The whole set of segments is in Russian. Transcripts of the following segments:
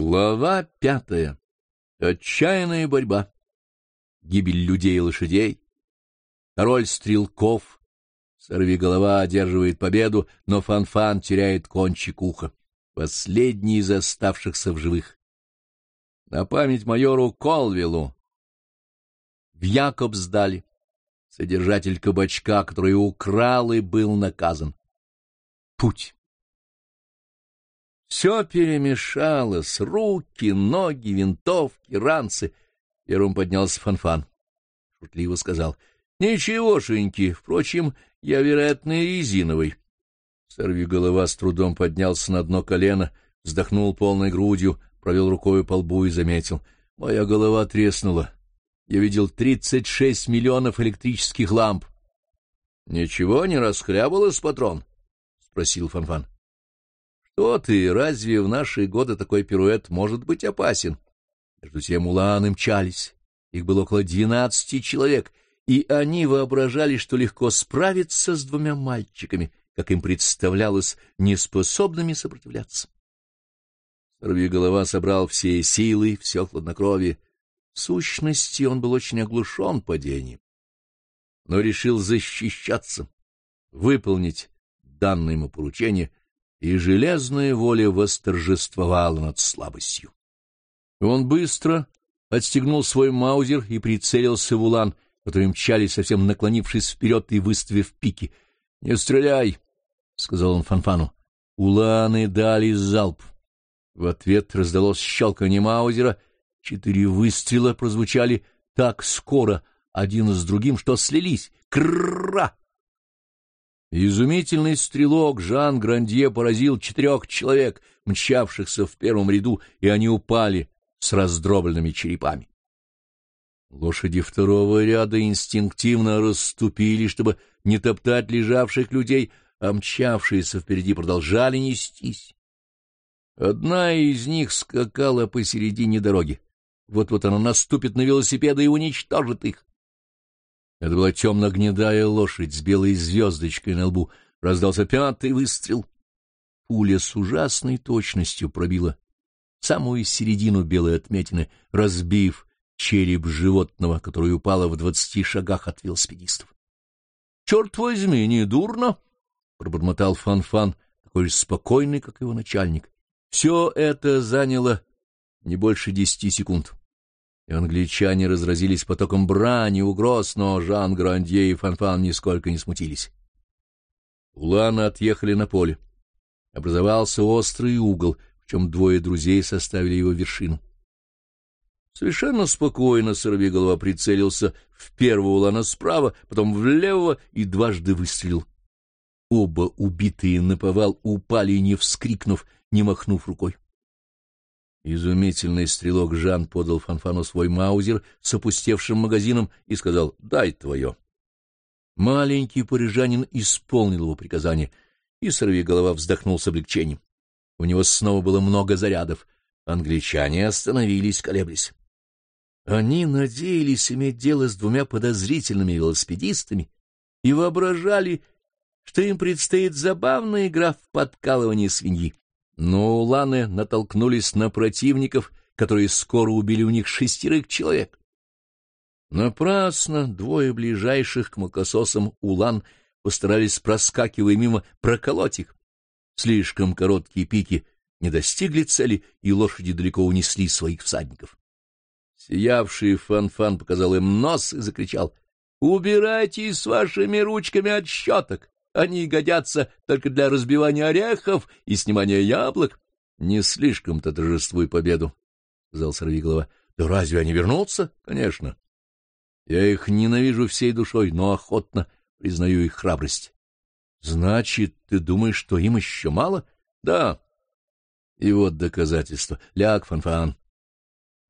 Глава пятая. Отчаянная борьба. Гибель людей и лошадей. Король стрелков. Сорви-голова одерживает победу, но Фанфан теряет кончик уха. Последний из оставшихся в живых. На память майору Колвиллу. В Якобсдале. Содержатель кабачка, который украл и был наказан. Путь. Все перемешалось — руки, ноги, винтовки, ранцы. Первым поднялся Фанфан. Шутливо сказал. — Ничегошеньки, впрочем, я, вероятно, резиновый. Сорви голова с трудом поднялся на дно колено, вздохнул полной грудью, провел рукой по лбу и заметил. Моя голова треснула. Я видел тридцать шесть миллионов электрических ламп. — Ничего не расхлябалось, патрон? — спросил Фанфан. Что ты, разве в наши годы такой пируэт может быть опасен? Между тем уланы мчались. Их было около двенадцати человек, и они воображали, что легко справиться с двумя мальчиками, как им представлялось, неспособными сопротивляться. голова собрал все силы, все хладнокровие. В сущности, он был очень оглушен падением, но решил защищаться, выполнить данное ему поручение и железная воля восторжествовала над слабостью. Он быстро отстегнул свой маузер и прицелился в улан, который мчали, совсем наклонившись вперед и выставив пики. — Не стреляй! — сказал он Фанфану. Уланы дали залп. В ответ раздалось щелканье маузера. Четыре выстрела прозвучали так скоро, один с другим, что слились. Кра! Изумительный стрелок Жан Грандье поразил четырех человек, мчавшихся в первом ряду, и они упали с раздробленными черепами. Лошади второго ряда инстинктивно расступили, чтобы не топтать лежавших людей, а мчавшиеся впереди продолжали нестись. Одна из них скакала посередине дороги. Вот-вот она наступит на велосипеды и уничтожит их. Это была темно-гнедая лошадь с белой звездочкой на лбу. Раздался пятый выстрел. Пуля с ужасной точностью пробила самую середину белой отметины, разбив череп животного, которое упало в двадцати шагах от велосипедистов. — Черт возьми, не дурно! — пробормотал Фан-Фан, такой же спокойный, как его начальник. Все это заняло не больше десяти секунд и англичане разразились потоком брани, угроз, но Жан Грандье и Фанфан нисколько не смутились. Уланы отъехали на поле. Образовался острый угол, в чем двое друзей составили его вершину. Совершенно спокойно сорвиголова прицелился в первого улана справа, потом в левого и дважды выстрелил. Оба убитые наповал упали, не вскрикнув, не махнув рукой. Изумительный стрелок Жан подал Фанфану свой маузер с опустевшим магазином и сказал «Дай твое». Маленький парижанин исполнил его приказание, и сорвиголова вздохнул с облегчением. У него снова было много зарядов. Англичане остановились, колеблясь. Они надеялись иметь дело с двумя подозрительными велосипедистами и воображали, что им предстоит забавная игра в подкалывание свиньи. Но уланы натолкнулись на противников, которые скоро убили у них шестерых человек. Напрасно двое ближайших к молокососам улан постарались, проскакивая мимо, проколоть их. Слишком короткие пики не достигли цели, и лошади далеко унесли своих всадников. Сиявший Фан-Фан показал им нос и закричал «Убирайтесь с вашими ручками от щеток! Они годятся только для разбивания орехов и снимания яблок. — Не слишком-то торжествуй победу, — сказал Сорвиголова. — Да разве они вернутся? — Конечно. Я их ненавижу всей душой, но охотно признаю их храбрость. — Значит, ты думаешь, что им еще мало? — Да. И вот доказательство. Ляг, Фанфан.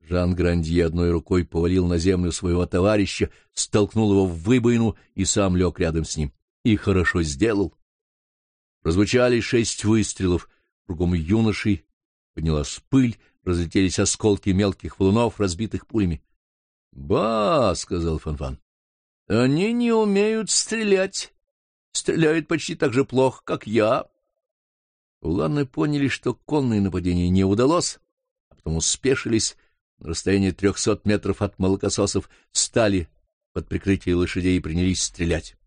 Жан Грандье одной рукой повалил на землю своего товарища, столкнул его в выбоину и сам лег рядом с ним и хорошо сделал. Прозвучали шесть выстрелов, кругом юношей поднялась пыль, разлетелись осколки мелких валунов, разбитых пулями. — Ба, — сказал Фанфан, — они не умеют стрелять. Стреляют почти так же плохо, как я. Уланы поняли, что конное нападение не удалось, потом спешились на расстоянии трехсот метров от молокососов, стали под прикрытие лошадей и принялись стрелять.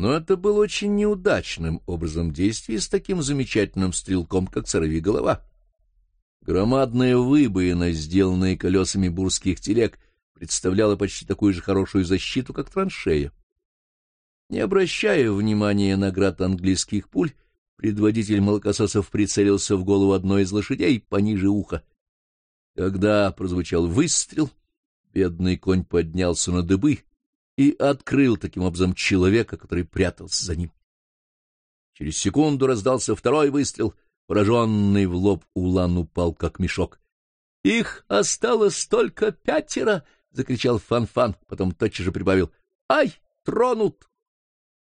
Но это был очень неудачным образом действия с таким замечательным стрелком, как голова. Громадная выбоина, сделанная колесами бурских телег, представляла почти такую же хорошую защиту, как траншея. Не обращая внимания на град английских пуль, предводитель молокососов прицелился в голову одной из лошадей пониже уха. Когда прозвучал выстрел, бедный конь поднялся на дыбы и открыл таким образом человека, который прятался за ним. Через секунду раздался второй выстрел. Пораженный в лоб Улан упал, как мешок. — Их осталось только пятеро! — закричал Фанфан, -фан, потом тотчас же прибавил. — Ай, тронут!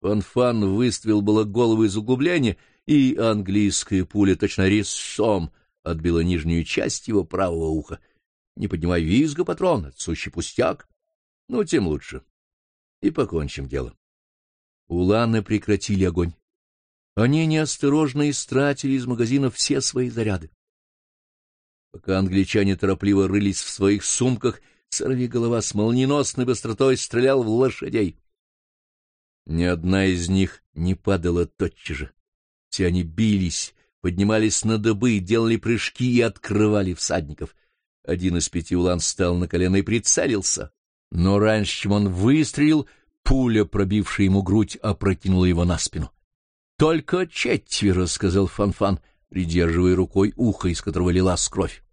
Фанфан -фан выстрелил было голову из углубления, и английская пуля точно резцом отбила нижнюю часть его правого уха. Не поднимай визга, патрон, это сущий пустяк. Ну, тем лучше и покончим дело. Уланы прекратили огонь. Они неосторожно истратили из магазина все свои заряды. Пока англичане торопливо рылись в своих сумках, сорвиголова с молниеносной быстротой стрелял в лошадей. Ни одна из них не падала тотчас же. Все они бились, поднимались на дыбы, делали прыжки и открывали всадников. Один из пяти улан встал на колено и прицелился. Но раньше, чем он выстрелил, пуля, пробившая ему грудь, опрокинула его на спину. — Только четверо, — сказал Фанфан, придерживая рукой ухо, из которого лилась кровь.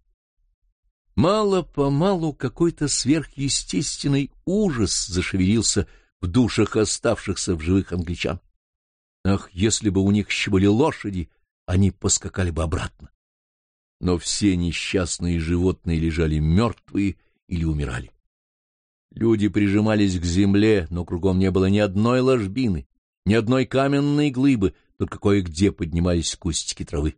Мало-помалу какой-то сверхъестественный ужас зашевелился в душах оставшихся в живых англичан. Ах, если бы у них еще были лошади, они поскакали бы обратно. Но все несчастные животные лежали мертвые или умирали. Люди прижимались к земле, но кругом не было ни одной ложбины, ни одной каменной глыбы, только кое-где поднимались кустики травы.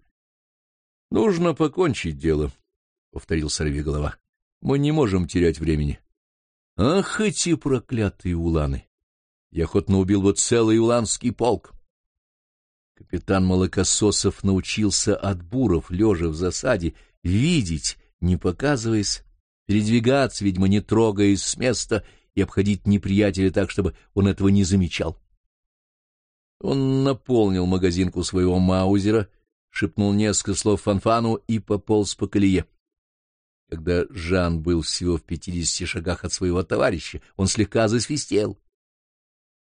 — Нужно покончить дело, — повторил сорвиголова. — Мы не можем терять времени. — Ах, эти проклятые уланы! Я охотно убил бы целый уланский полк. Капитан Молокососов научился от буров, лежа в засаде, видеть, не показываясь, передвигаться, видимо, не трогаясь с места, и обходить неприятеля так, чтобы он этого не замечал. Он наполнил магазинку своего маузера, шепнул несколько слов Фанфану и пополз по колее. Когда Жан был всего в пятидесяти шагах от своего товарища, он слегка засвистел.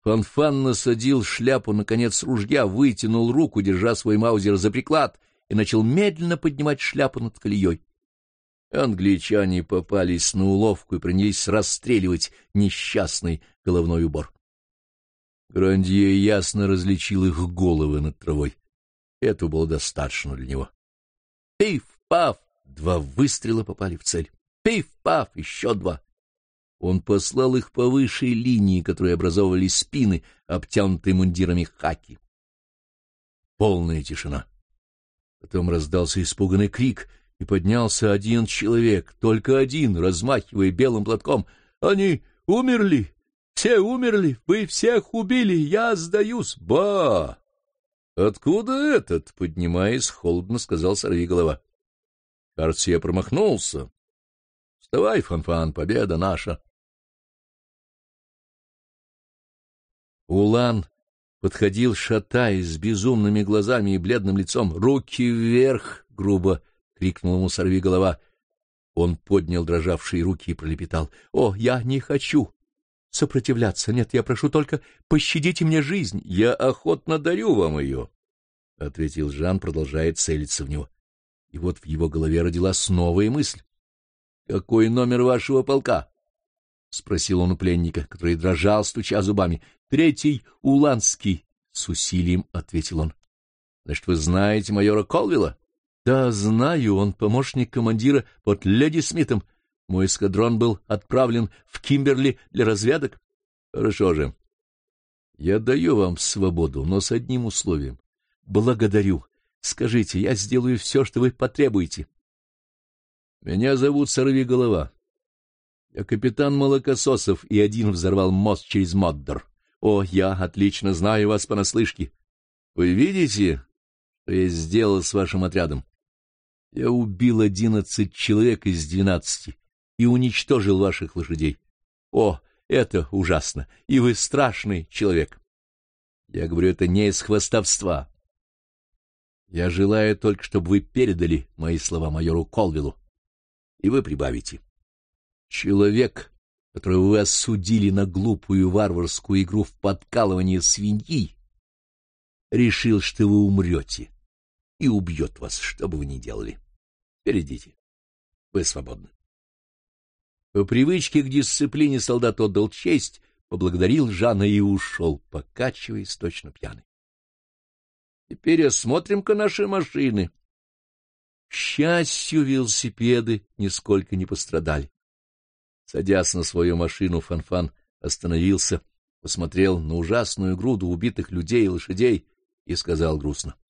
Фанфан насадил шляпу на конец ружья, вытянул руку, держа свой маузер за приклад, и начал медленно поднимать шляпу над колеей. Англичане попались на уловку и принялись расстреливать несчастный головной убор. Грандье ясно различил их головы над травой. Это было достаточно для него. Пиф-паф! Два выстрела попали в цель. Пиф-паф! Еще два. Он послал их по высшей линии, которой образовывали спины, обтянутые мундирами хаки. Полная тишина. Потом раздался испуганный крик — и поднялся один человек, только один, размахивая белым платком. «Они умерли! Все умерли! Вы всех убили! Я сдаюсь! Ба!» «Откуда этот?» — поднимаясь, холодно сказал сорвиголова. «Кажется, я промахнулся. Вставай, Фанфан, победа наша!» Улан подходил, шатаясь, с безумными глазами и бледным лицом. «Руки вверх!» — грубо крикнул ему сорвиголова. Он поднял дрожавшие руки и пролепетал. — О, я не хочу сопротивляться. Нет, я прошу только пощадите мне жизнь. Я охотно дарю вам ее, — ответил Жан, продолжая целиться в него. И вот в его голове родилась новая мысль. — Какой номер вашего полка? — спросил он у пленника, который дрожал, стуча зубами. — Третий — Уланский, — с усилием ответил он. — Значит, вы знаете майора Колвилла? — Да, знаю, он помощник командира под Леди Смитом. Мой эскадрон был отправлен в Кимберли для разведок. — Хорошо же. Я даю вам свободу, но с одним условием. — Благодарю. Скажите, я сделаю все, что вы потребуете. — Меня зовут Сорвиголова. Я капитан Молокососов, и один взорвал мост через Моддор. О, я отлично знаю вас понаслышке. Вы видите, что я сделал с вашим отрядом? Я убил одиннадцать человек из двенадцати и уничтожил ваших лошадей. О, это ужасно, и вы страшный человек. Я говорю это не из хвастовства. Я желаю только, чтобы вы передали мои слова майору Колвиллу, и вы прибавите. Человек, которого вы осудили на глупую варварскую игру в подкалывание свиньи, решил, что вы умрете, и убьет вас, что бы вы ни делали. Перейдите. Вы свободны. По привычке к дисциплине солдат отдал честь, поблагодарил Жана и ушел, покачиваясь точно пьяный. Теперь осмотрим-ка наши машины. К счастью, велосипеды нисколько не пострадали. Садясь на свою машину, Фанфан остановился, посмотрел на ужасную груду убитых людей и лошадей и сказал грустно. —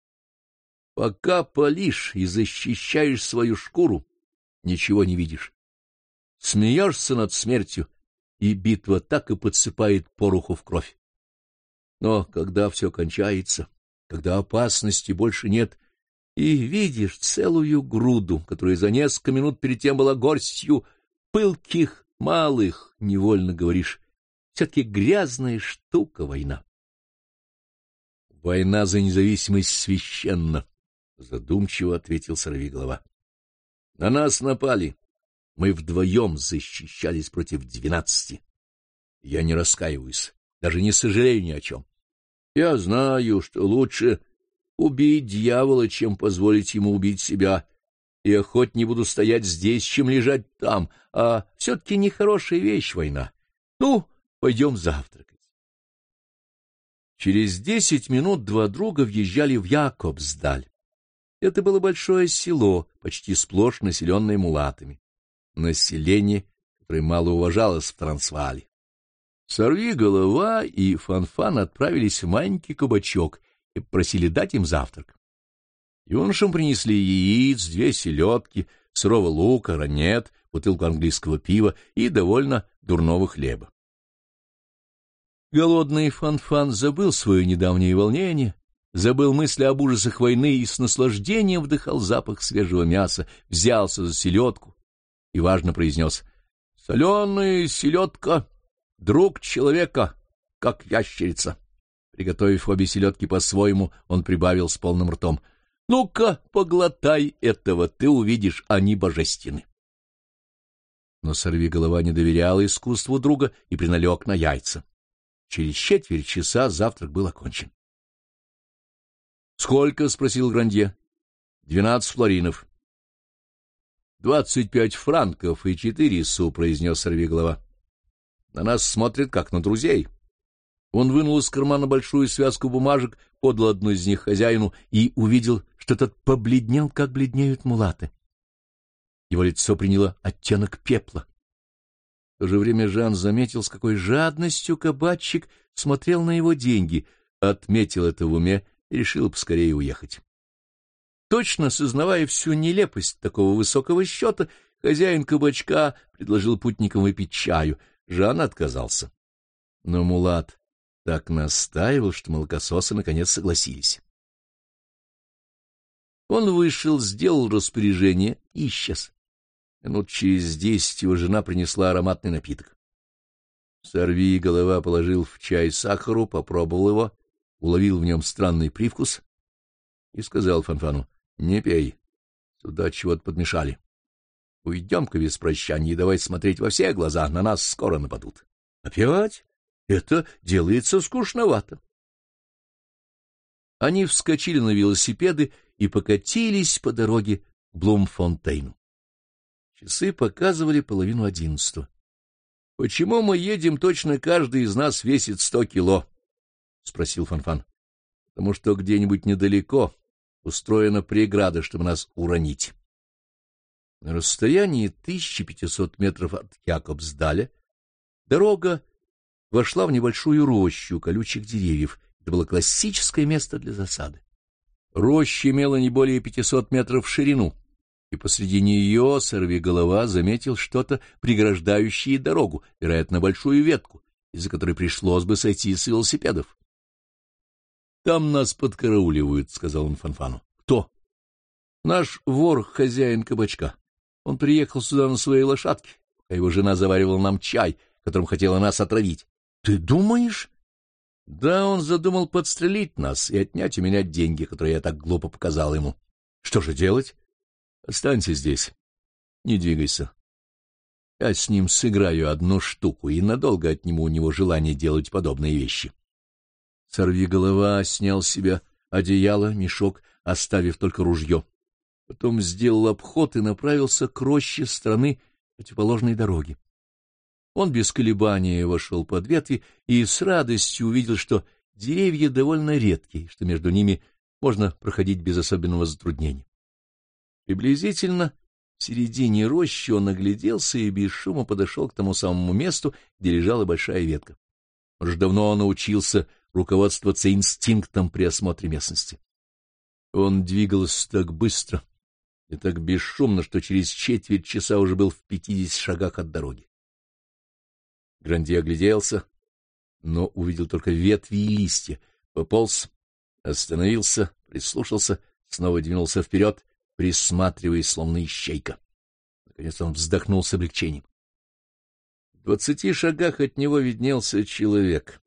Пока палишь и защищаешь свою шкуру, ничего не видишь. Смеешься над смертью, и битва так и подсыпает пороху в кровь. Но когда все кончается, когда опасности больше нет, и видишь целую груду, которая за несколько минут перед тем была горстью пылких, малых, невольно говоришь, все-таки грязная штука война. Война за независимость священна, — задумчиво ответил сорвиголова. На нас напали. Мы вдвоем защищались против двенадцати. Я не раскаиваюсь, даже не сожалею ни о чем. Я знаю, что лучше убить дьявола, чем позволить ему убить себя, и охотнее буду стоять здесь, чем лежать там, а все-таки нехорошая вещь война. Ну, пойдем завтракать. Через десять минут два друга въезжали в Якобсдаль. Это было большое село, почти сплошь населенное мулатами. Население, которое мало уважалось в Трансвале. Сорви голова и Фанфан отправились в маленький кабачок и попросили дать им завтрак. Юношам принесли яиц, две селедки, сырого лука, ранет, бутылку английского пива и довольно дурного хлеба. Голодный Фанфан забыл свое недавнее волнение, забыл мысли об ужасах войны и с наслаждением вдыхал запах свежего мяса, взялся за селедку и важно произнес «Соленая селедка!» друг человека, как ящерица. Приготовив обе селедки по-своему, он прибавил с полным ртом. — Ну-ка, поглотай этого, ты увидишь, они божественны. Но сорвиголова не доверял искусству друга и приналег на яйца. Через четверть часа завтрак был окончен. — Сколько? — спросил Грандье. — Двенадцать флоринов. — Двадцать пять франков и четыре су, — произнес сорвиголова. На нас смотрят, как на друзей. Он вынул из кармана большую связку бумажек, подал одну из них хозяину и увидел, что тот побледнел, как бледнеют мулаты. Его лицо приняло оттенок пепла. В то же время Жан заметил, с какой жадностью кабачик смотрел на его деньги, отметил это в уме и решил поскорее уехать. Точно сознавая всю нелепость такого высокого счета, хозяин кабачка предложил путникам выпить чаю — Жан отказался. Но Мулат так настаивал, что молокососы наконец согласились. Он вышел, сделал распоряжение и исчез. Минут через десять его жена принесла ароматный напиток. Сорви голова положил в чай сахару, попробовал его, уловил в нем странный привкус и сказал Фанфану, — Не пей, сюда чего-то подмешали. Уйдем-ка без прощания и давай смотреть во все глаза, на нас скоро нападут. Опять? Это делается скучновато. Они вскочили на велосипеды и покатились по дороге к Блумфонтейну. Часы показывали половину одиннадцатого. — Почему мы едем точно каждый из нас весит сто кило? — спросил Фанфан. — Потому что где-нибудь недалеко устроена преграда, чтобы нас уронить. На расстоянии 1500 метров от Якобсдаля дорога вошла в небольшую рощу колючих деревьев. Это было классическое место для засады. Роща имела не более 500 метров в ширину, и посреди нее сорвиголова заметил что-то, преграждающее дорогу, вероятно, большую ветку, из-за которой пришлось бы сойти с велосипедов. — Там нас подкарауливают, — сказал он Фанфану. — Кто? Наш вор — хозяин кабачка. Он приехал сюда на своей лошадке, а его жена заваривала нам чай, которым хотела нас отравить. — Ты думаешь? — Да, он задумал подстрелить нас и отнять у меня деньги, которые я так глупо показал ему. — Что же делать? — Останься здесь. Не двигайся. Я с ним сыграю одну штуку и надолго отниму у него желание делать подобные вещи. Сорви голова снял с себя одеяло, мешок, оставив только ружье. Потом сделал обход и направился к роще стороны противоположной дороги. Он без колебания вошел под ветви и с радостью увидел, что деревья довольно редкие, что между ними можно проходить без особенного затруднения. Приблизительно в середине рощи он огляделся и без шума подошел к тому самому месту, где лежала большая ветка. Уже давно он научился руководствоваться инстинктом при осмотре местности. Он двигался так быстро и так бесшумно, что через четверть часа уже был в пятидесяти шагах от дороги. Гранди огляделся, но увидел только ветви и листья, пополз, остановился, прислушался, снова двинулся вперед присматриваясь, словно ищейка. Наконец он вздохнул с облегчением. В двадцати шагах от него виднелся человек,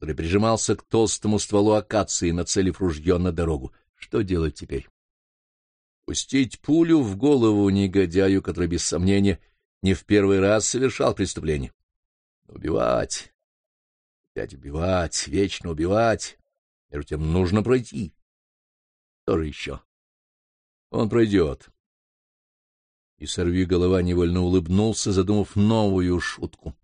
который прижимался к толстому стволу акации, нацелив ружье на дорогу. Что делать теперь? Пустить пулю в голову негодяю, который, без сомнения, не в первый раз совершал преступление. Убивать, опять убивать, вечно убивать. Между тем нужно пройти. Что же еще? Он пройдет. И сорви голова невольно улыбнулся, задумав новую шутку.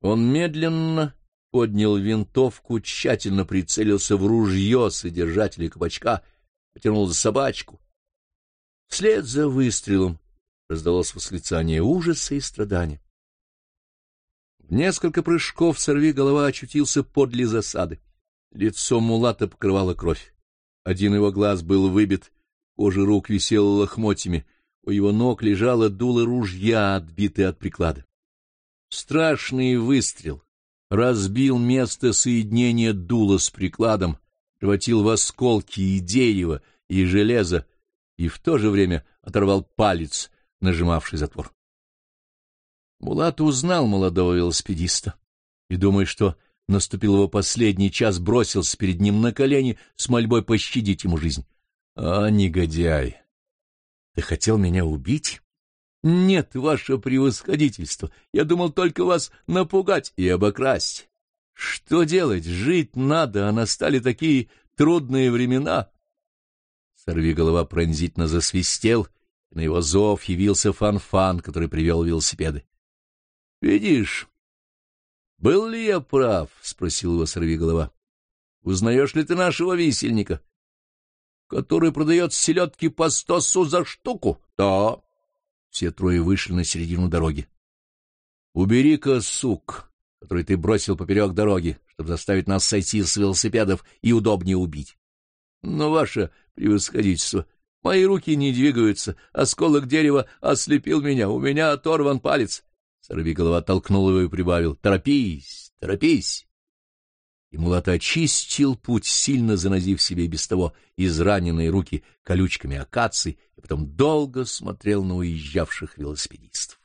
Он медленно поднял винтовку, тщательно прицелился в ружье содержателя кабачка, потянул за собачку. Вслед за выстрелом раздалось восклицание ужаса и страдания. В несколько прыжков сорви голова очутился подле засады. Лицо мулата покрывало кровь. Один его глаз был выбит, Кожа рук висела лохмотьями, у его ног лежало дуло ружья, отбитое от приклада. Страшный выстрел разбил место соединения дула с прикладом, превратил в осколки и дерево, и железо, и в то же время оторвал палец, нажимавший затвор. Мулат узнал молодого велосипедиста и, думая, что наступил его последний час, бросился перед ним на колени с мольбой пощадить ему жизнь. А, негодяй! Ты хотел меня убить? Нет, ваше превосходительство, я думал только вас напугать и обокрасть. Что делать? Жить надо, а настали такие трудные времена. Сорви голова пронзительно засвистел, и на его зов явился фанфан, который привел велосипеды. — Видишь, был ли я прав? — спросил его сорви голова. — Узнаешь ли ты нашего висельника? который продает селедки по сто су за штуку? — Да. Все трое вышли на середину дороги. — Убери-ка сук, который ты бросил поперек дороги, чтобы заставить нас сойти с велосипедов и удобнее убить. — Но, ваше превосходительство, мои руки не двигаются, осколок дерева ослепил меня, у меня оторван палец. Сорвиголова толкнул его и прибавил. — Торопись, торопись. И Мулат очистил путь, сильно занозив себе без того израненные руки колючками акаций, и потом долго смотрел на уезжавших велосипедистов.